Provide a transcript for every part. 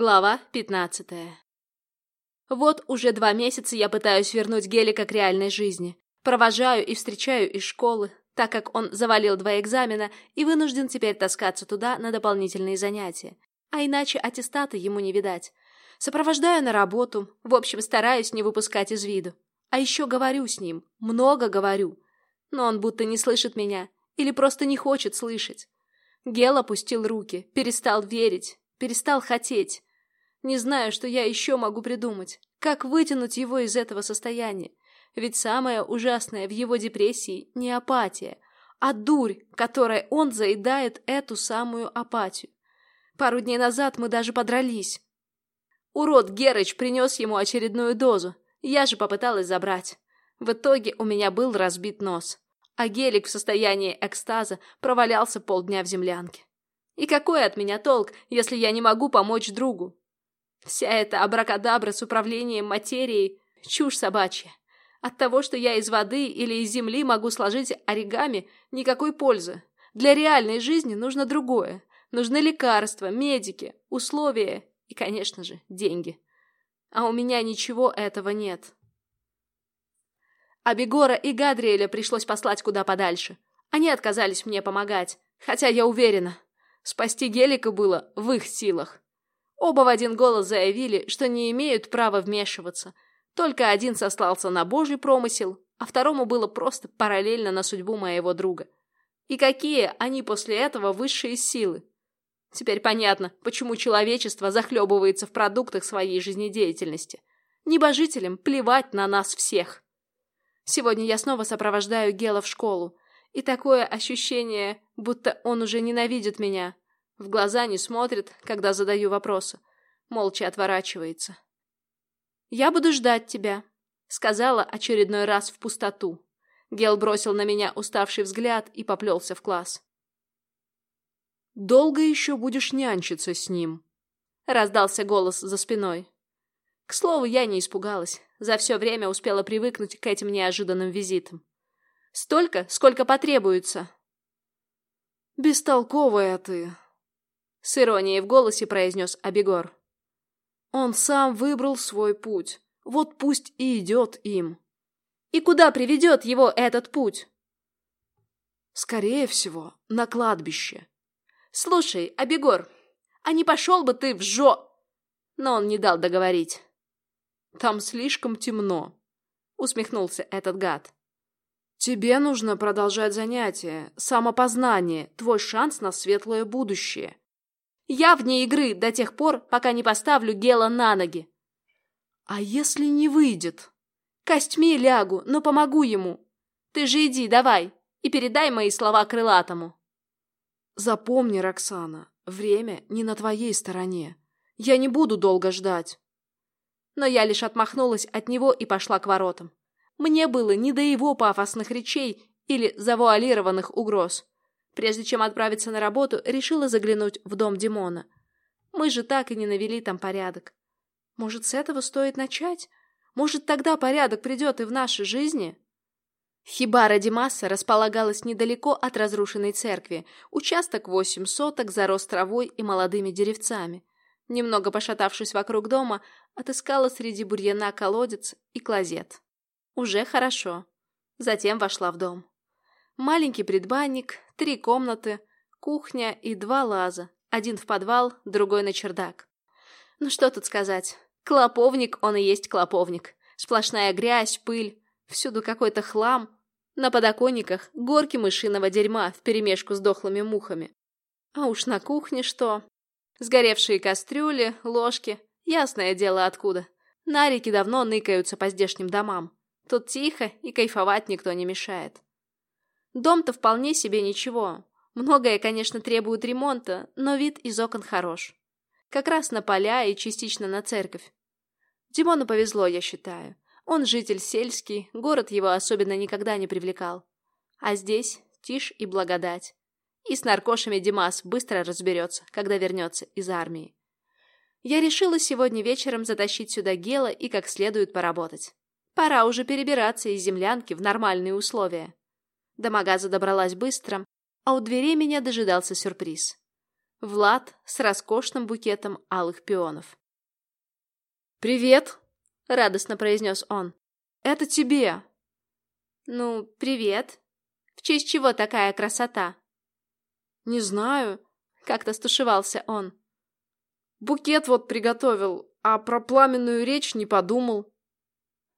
Глава пятнадцатая Вот уже два месяца я пытаюсь вернуть Гелика к реальной жизни. Провожаю и встречаю из школы, так как он завалил два экзамена и вынужден теперь таскаться туда на дополнительные занятия. А иначе аттестата ему не видать. Сопровождаю на работу, в общем, стараюсь не выпускать из виду. А еще говорю с ним, много говорю. Но он будто не слышит меня или просто не хочет слышать. Гел опустил руки, перестал верить, перестал хотеть. Не знаю, что я еще могу придумать. Как вытянуть его из этого состояния? Ведь самое ужасное в его депрессии не апатия, а дурь, которой он заедает эту самую апатию. Пару дней назад мы даже подрались. Урод Герыч принес ему очередную дозу. Я же попыталась забрать. В итоге у меня был разбит нос. А гелик в состоянии экстаза провалялся полдня в землянке. И какой от меня толк, если я не могу помочь другу? Вся эта абракадабра с управлением материей — чушь собачья. От того, что я из воды или из земли могу сложить оригами, никакой пользы. Для реальной жизни нужно другое. Нужны лекарства, медики, условия и, конечно же, деньги. А у меня ничего этого нет. А Бегора и Гадриэля пришлось послать куда подальше. Они отказались мне помогать, хотя я уверена, Спасти Гелика было в их силах. Оба в один голос заявили, что не имеют права вмешиваться. Только один сослался на божий промысел, а второму было просто параллельно на судьбу моего друга. И какие они после этого высшие силы? Теперь понятно, почему человечество захлебывается в продуктах своей жизнедеятельности. Небожителям плевать на нас всех. Сегодня я снова сопровождаю Гела в школу, и такое ощущение, будто он уже ненавидит меня. В глаза не смотрит, когда задаю вопросы. Молча отворачивается. «Я буду ждать тебя», — сказала очередной раз в пустоту. Гел бросил на меня уставший взгляд и поплелся в класс. «Долго еще будешь нянчиться с ним?» — раздался голос за спиной. К слову, я не испугалась. За все время успела привыкнуть к этим неожиданным визитам. Столько, сколько потребуется. Бестолковая ты, с иронией в голосе произнес Абегор. Он сам выбрал свой путь. Вот пусть и идет им. И куда приведет его этот путь? Скорее всего, на кладбище. Слушай, Абегор, а не пошел бы ты в жо... Но он не дал договорить. Там слишком темно, усмехнулся этот гад. Тебе нужно продолжать занятия, самопознание, твой шанс на светлое будущее. Я вне игры до тех пор, пока не поставлю Гела на ноги. А если не выйдет? Костьми лягу, но помогу ему. Ты же иди, давай, и передай мои слова крылатому. Запомни, Роксана, время не на твоей стороне. Я не буду долго ждать. Но я лишь отмахнулась от него и пошла к воротам. Мне было не до его пафосных речей или завуалированных угроз. Прежде чем отправиться на работу, решила заглянуть в дом Димона. Мы же так и не навели там порядок. Может, с этого стоит начать? Может, тогда порядок придет и в нашей жизни? Хибара Димаса располагалась недалеко от разрушенной церкви. Участок восемь соток зарос травой и молодыми деревцами. Немного пошатавшись вокруг дома, отыскала среди бурьяна колодец и клозет. Уже хорошо. Затем вошла в дом. Маленький предбанник, три комнаты, кухня и два лаза. Один в подвал, другой на чердак. Ну что тут сказать. Клоповник он и есть клоповник. Сплошная грязь, пыль, всюду какой-то хлам. На подоконниках горки мышиного дерьма вперемешку с дохлыми мухами. А уж на кухне что? Сгоревшие кастрюли, ложки. Ясное дело откуда. Нарики давно ныкаются по здешним домам. Тут тихо, и кайфовать никто не мешает. Дом-то вполне себе ничего. Многое, конечно, требует ремонта, но вид из окон хорош. Как раз на поля и частично на церковь. Димону повезло, я считаю. Он житель сельский, город его особенно никогда не привлекал. А здесь тишь и благодать. И с наркошами Димас быстро разберется, когда вернется из армии. Я решила сегодня вечером затащить сюда Гела и как следует поработать. Пора уже перебираться из землянки в нормальные условия. До магаза добралась быстро, а у дверей меня дожидался сюрприз. Влад с роскошным букетом алых пионов. «Привет!» — радостно произнес он. «Это тебе!» «Ну, привет! В честь чего такая красота?» «Не знаю», — как-то стушевался он. «Букет вот приготовил, а про пламенную речь не подумал».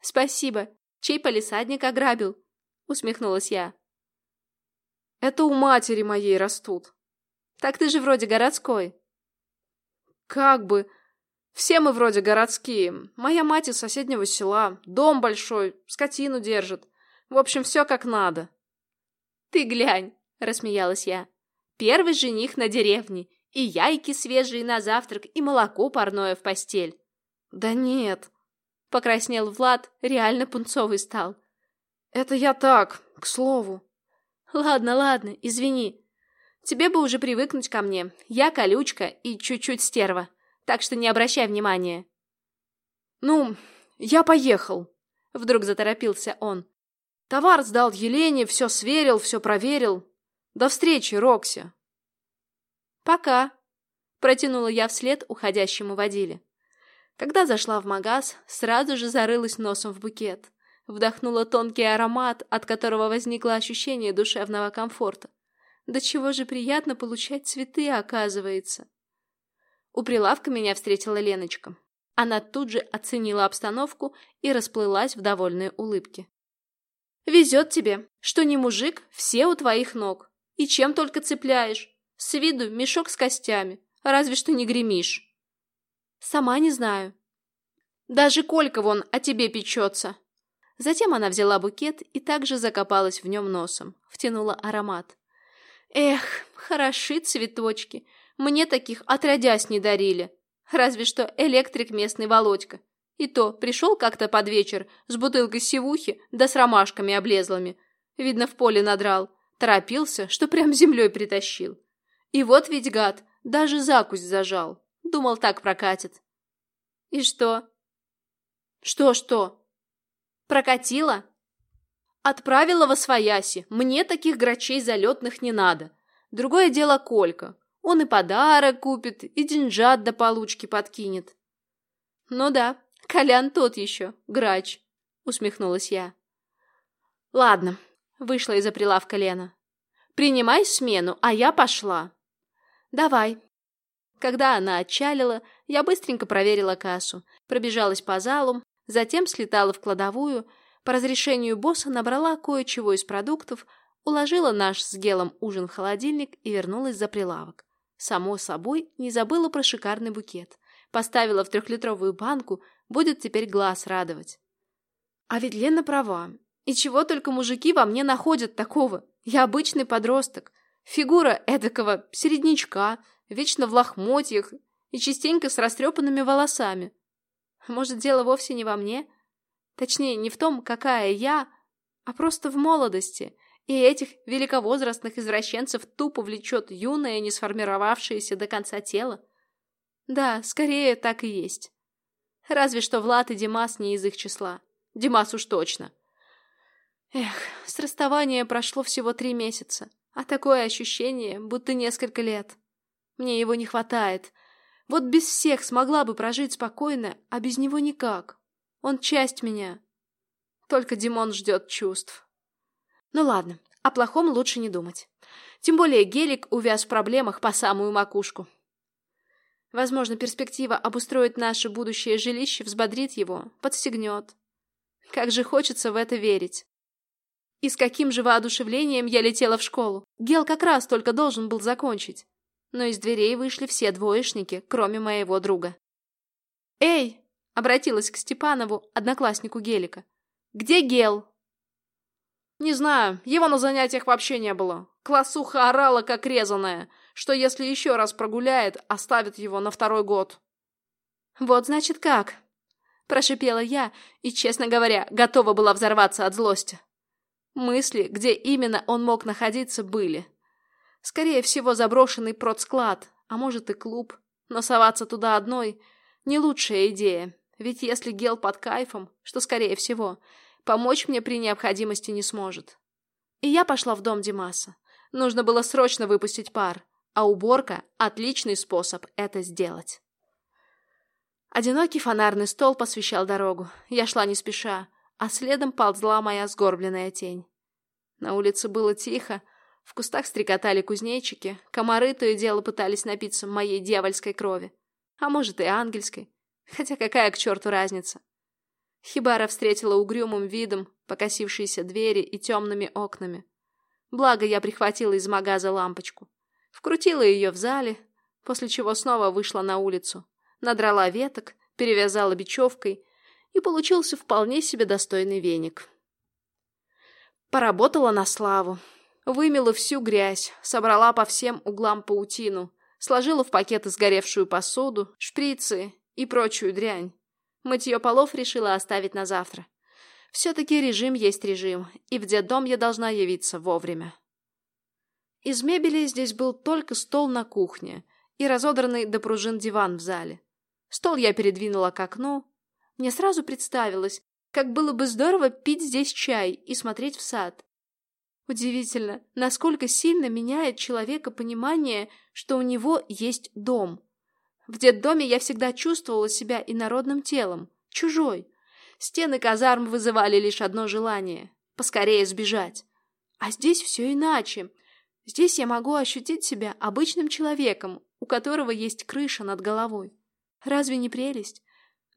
«Спасибо. Чей полисадник ограбил?» — усмехнулась я. «Это у матери моей растут». «Так ты же вроде городской». «Как бы. Все мы вроде городские. Моя мать из соседнего села. Дом большой, скотину держит. В общем, все как надо». «Ты глянь», — рассмеялась я. «Первый жених на деревне, и яйки свежие на завтрак, и молоко парное в постель». «Да нет», — покраснел Влад, реально пунцовый стал. «Это я так, к слову». «Ладно, ладно, извини. Тебе бы уже привыкнуть ко мне. Я колючка и чуть-чуть стерва, так что не обращай внимания». «Ну, я поехал», — вдруг заторопился он. «Товар сдал Елене, все сверил, все проверил. До встречи, Рокси». «Пока», — протянула я вслед уходящему водиле. Когда зашла в магаз, сразу же зарылась носом в букет. Вдохнула тонкий аромат, от которого возникло ощущение душевного комфорта. Да чего же приятно получать цветы, оказывается. У прилавка меня встретила Леночка. Она тут же оценила обстановку и расплылась в довольной улыбке. «Везет тебе, что не мужик, все у твоих ног. И чем только цепляешь. С виду мешок с костями, разве что не гремишь». «Сама не знаю». «Даже Колька вон о тебе печется». Затем она взяла букет и также закопалась в нем носом, втянула аромат. «Эх, хороши цветочки, мне таких отродясь не дарили. Разве что электрик местный Володька. И то пришел как-то под вечер с бутылкой сивухи да с ромашками облезлыми. Видно, в поле надрал. Торопился, что прям землей притащил. И вот ведь гад, даже закусь зажал. Думал, так прокатит. И что? Что-что? Прокатила? Отправила во свояси. Мне таких грачей залетных не надо. Другое дело Колька. Он и подарок купит, и деньжат до получки подкинет. Ну да, Колян тот еще, грач, усмехнулась я. Ладно, вышла из-за прилавка Лена. Принимай смену, а я пошла. Давай. Когда она отчалила, я быстренько проверила кассу, пробежалась по залу, затем слетала в кладовую, по разрешению босса набрала кое-чего из продуктов, уложила наш с Гелом ужин в холодильник и вернулась за прилавок. Само собой, не забыла про шикарный букет. Поставила в трехлитровую банку, будет теперь глаз радовать. А ведь Лена права. И чего только мужики во мне находят такого? Я обычный подросток. Фигура эдакого середнячка, вечно в лохмотьях и частенько с растрепанными волосами. Может, дело вовсе не во мне? Точнее, не в том, какая я, а просто в молодости, и этих великовозрастных извращенцев тупо влечет юное, не сформировавшееся до конца тело? Да, скорее так и есть. Разве что Влад и Димас не из их числа. Димас уж точно. Эх, с расставания прошло всего три месяца, а такое ощущение, будто несколько лет. Мне его не хватает. Вот без всех смогла бы прожить спокойно, а без него никак. Он часть меня. Только Димон ждет чувств. Ну ладно, о плохом лучше не думать. Тем более Гелик увяз в проблемах по самую макушку. Возможно, перспектива обустроить наше будущее жилище взбодрит его, подстегнет. Как же хочется в это верить. И с каким же воодушевлением я летела в школу. Гел как раз только должен был закончить. Но из дверей вышли все двоечники, кроме моего друга. «Эй!» — обратилась к Степанову, однокласснику Гелика. «Где Гел?» Не знаю, его на занятиях вообще не было. Классуха орала, как резаная, что если еще раз прогуляет, оставит его на второй год. Вот значит как. Прошипела я и, честно говоря, готова была взорваться от злости. Мысли, где именно он мог находиться, были. Скорее всего, заброшенный продсклад, а может и клуб. Но соваться туда одной – не лучшая идея. Ведь если Гел под кайфом, что скорее всего – помочь мне при необходимости не сможет. И я пошла в дом Димаса. Нужно было срочно выпустить пар. а уборка – отличный способ это сделать. Одинокий фонарный столб освещал дорогу. Я шла не спеша, а следом ползла моя сгорбленная тень. На улице было тихо, в кустах стрекотали кузнечики, комары то и дело пытались напиться моей дьявольской крови. А может и ангельской. Хотя какая к черту разница? Хибара встретила угрюмым видом покосившиеся двери и темными окнами. Благо я прихватила из магаза лампочку. Вкрутила ее в зале, после чего снова вышла на улицу. Надрала веток, перевязала бечевкой, и получился вполне себе достойный веник. Поработала на славу. Вымела всю грязь, собрала по всем углам паутину, сложила в пакеты сгоревшую посуду, шприцы и прочую дрянь. Мытье полов решила оставить на завтра. Все-таки режим есть режим, и в детдом я должна явиться вовремя. Из мебели здесь был только стол на кухне и разодранный до пружин диван в зале. Стол я передвинула к окну. Мне сразу представилось, как было бы здорово пить здесь чай и смотреть в сад. Удивительно, насколько сильно меняет человека понимание, что у него есть дом. В детдоме я всегда чувствовала себя инородным телом, чужой. Стены казарм вызывали лишь одно желание — поскорее сбежать. А здесь все иначе. Здесь я могу ощутить себя обычным человеком, у которого есть крыша над головой. Разве не прелесть?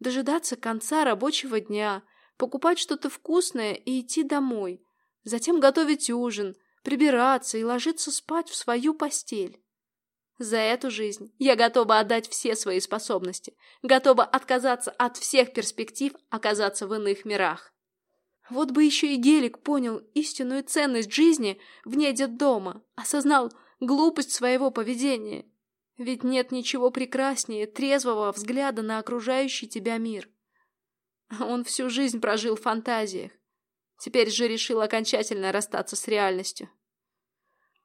Дожидаться конца рабочего дня, покупать что-то вкусное и идти домой, затем готовить ужин, прибираться и ложиться спать в свою постель. За эту жизнь я готова отдать все свои способности, готова отказаться от всех перспектив оказаться в иных мирах. Вот бы еще и Гелик понял истинную ценность жизни вне детдома, осознал глупость своего поведения. Ведь нет ничего прекраснее трезвого взгляда на окружающий тебя мир. Он всю жизнь прожил в фантазиях. Теперь же решил окончательно расстаться с реальностью.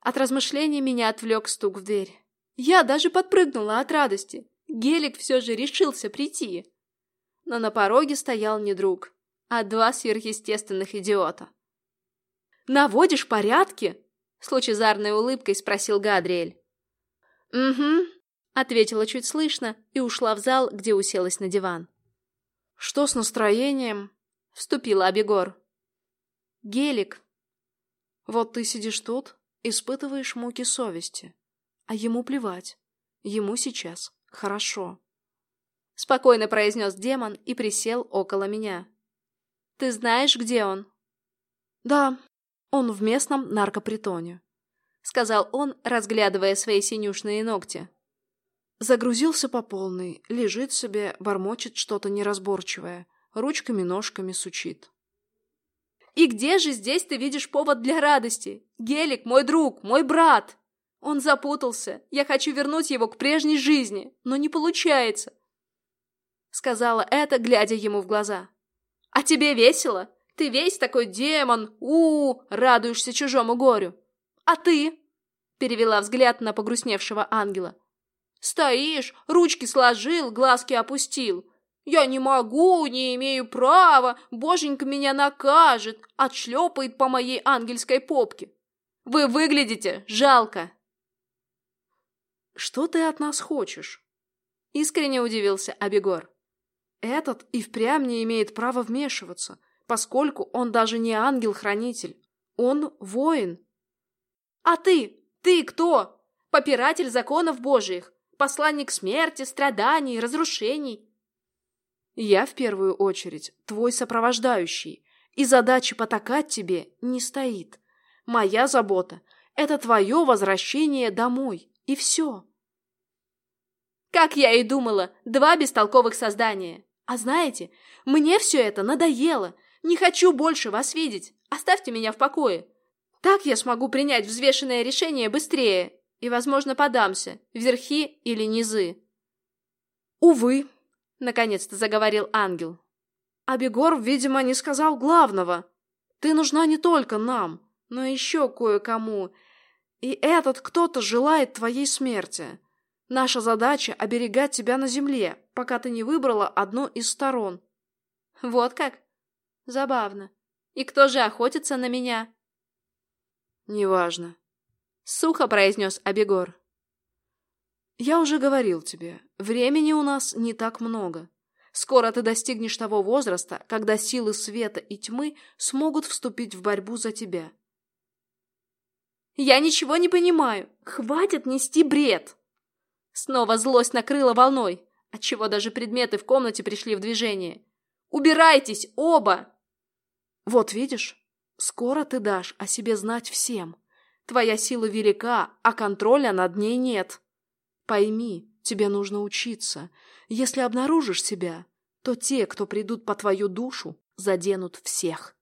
От размышлений меня отвлек стук в дверь. Я даже подпрыгнула от радости. Гелик все же решился прийти. Но на пороге стоял не друг, а два сверхъестественных идиота. «Наводишь порядки?» С лучезарной улыбкой спросил Гадриэль. «Угу», — ответила чуть слышно и ушла в зал, где уселась на диван. «Что с настроением?» — вступила Абегор. «Гелик». «Вот ты сидишь тут, испытываешь муки совести, а ему плевать. Ему сейчас хорошо». Спокойно произнес демон и присел около меня. «Ты знаешь, где он?» «Да, он в местном наркопритоне». — сказал он, разглядывая свои синюшные ногти. Загрузился по полной, лежит себе, бормочет что-то неразборчивое, ручками-ножками сучит. «И где же здесь ты видишь повод для радости? Гелик, мой друг, мой брат!» Он запутался. Я хочу вернуть его к прежней жизни, но не получается. Сказала это, глядя ему в глаза. А тебе весело? Ты весь такой демон, у, -у, -у радуешься чужому горю. «А ты?» — перевела взгляд на погрустневшего ангела. «Стоишь, ручки сложил, глазки опустил. Я не могу, не имею права, боженька меня накажет, отшлепает по моей ангельской попке. Вы выглядите жалко!» «Что ты от нас хочешь?» — искренне удивился Абегор. «Этот и впрямь не имеет права вмешиваться, поскольку он даже не ангел-хранитель. Он воин, а ты? Ты кто? Попиратель законов божьих, посланник смерти, страданий, разрушений. Я в первую очередь твой сопровождающий, и задача потакать тебе не стоит. Моя забота — это твое возвращение домой, и все. Как я и думала, два бестолковых создания. А знаете, мне все это надоело. Не хочу больше вас видеть. Оставьте меня в покое. Так я смогу принять взвешенное решение быстрее и, возможно, подамся, верхи или низы. «Увы», — наконец-то заговорил ангел. «А Бегор, видимо, не сказал главного. Ты нужна не только нам, но еще кое-кому. И этот кто-то желает твоей смерти. Наша задача — оберегать тебя на земле, пока ты не выбрала одну из сторон». «Вот как? Забавно. И кто же охотится на меня?» «Неважно», — сухо произнес Абегор. Я уже говорил тебе, времени у нас не так много. Скоро ты достигнешь того возраста, когда силы света и тьмы смогут вступить в борьбу за тебя. Я ничего не понимаю. Хватит нести бред. Снова злость накрыла волной, отчего даже предметы в комнате пришли в движение. Убирайтесь, оба! Вот видишь, скоро ты дашь о себе знать всем. Твоя сила велика, а контроля над ней нет. Пойми, тебе нужно учиться. Если обнаружишь себя, то те, кто придут по твою душу, заденут всех.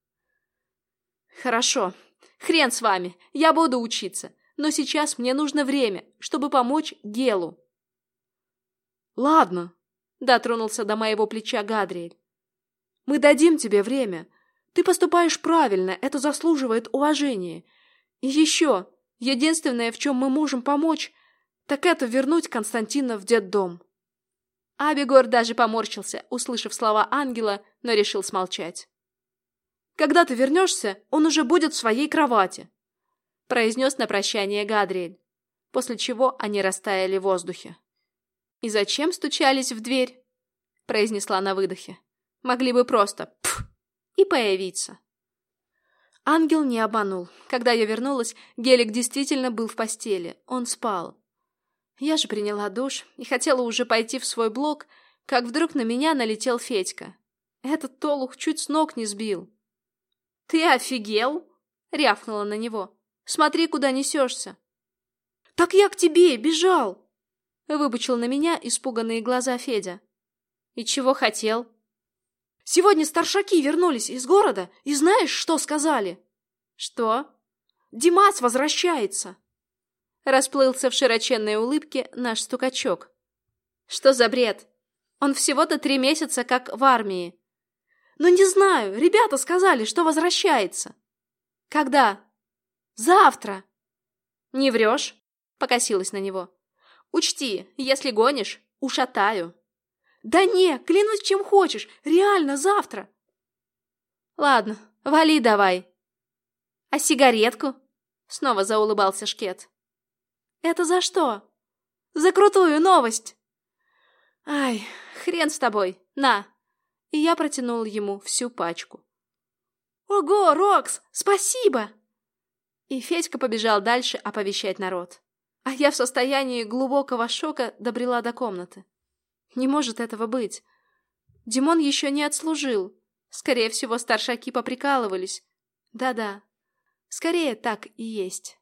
Хорошо, хрен с вами, я буду учиться. Но сейчас мне нужно время, чтобы помочь Гелу. Ладно, дотронулся до моего плеча Гадриэль. Мы дадим тебе время. Ты поступаешь правильно, это заслуживает уважения. И еще, единственное, в чем мы можем помочь, так это вернуть Константина в детдом. Абегор даже поморщился, услышав слова ангела, но решил смолчать. «Когда ты вернешься, он уже будет в своей кровати», произнес на прощание Гадриэль, после чего они растаяли в воздухе. «И зачем стучались в дверь?» произнесла на выдохе. «Могли бы просто пф и появиться». Ангел не обманул. Когда я вернулась, Гелик действительно был в постели. Он спал. Я же приняла душ и хотела уже пойти в свой блок, как вдруг на меня налетел Федька. Этот толух чуть с ног не сбил. «Ты офигел?» — рявкнула на него. «Смотри, куда несешься!» «Так я к тебе бежал!» — выпучил на меня испуганные глаза Федя. «И чего хотел?» «Сегодня старшаки вернулись из города, и знаешь, что сказали?» «Что?» «Димас возвращается!» Расплылся в широченной улыбке наш стукачок. Что за бред? Он всего-то три месяца как в армии. Ну не знаю, ребята сказали, что возвращается. Когда? Завтра. Не врешь? Покосилась на него. Учти, если гонишь, ушатаю. Да не, клянусь чем хочешь, реально завтра. Ладно, вали давай. А сигаретку? Снова заулыбался Шкет. Это за что? За крутую новость. Ай, хрен с тобой. На. И я протянул ему всю пачку. Ого, Рокс, спасибо. И Федька побежал дальше оповещать народ. А я в состоянии глубокого шока добрела до комнаты. Не может этого быть. Димон еще не отслужил. Скорее всего, старшаки поприкалывались. Да-да, скорее так и есть.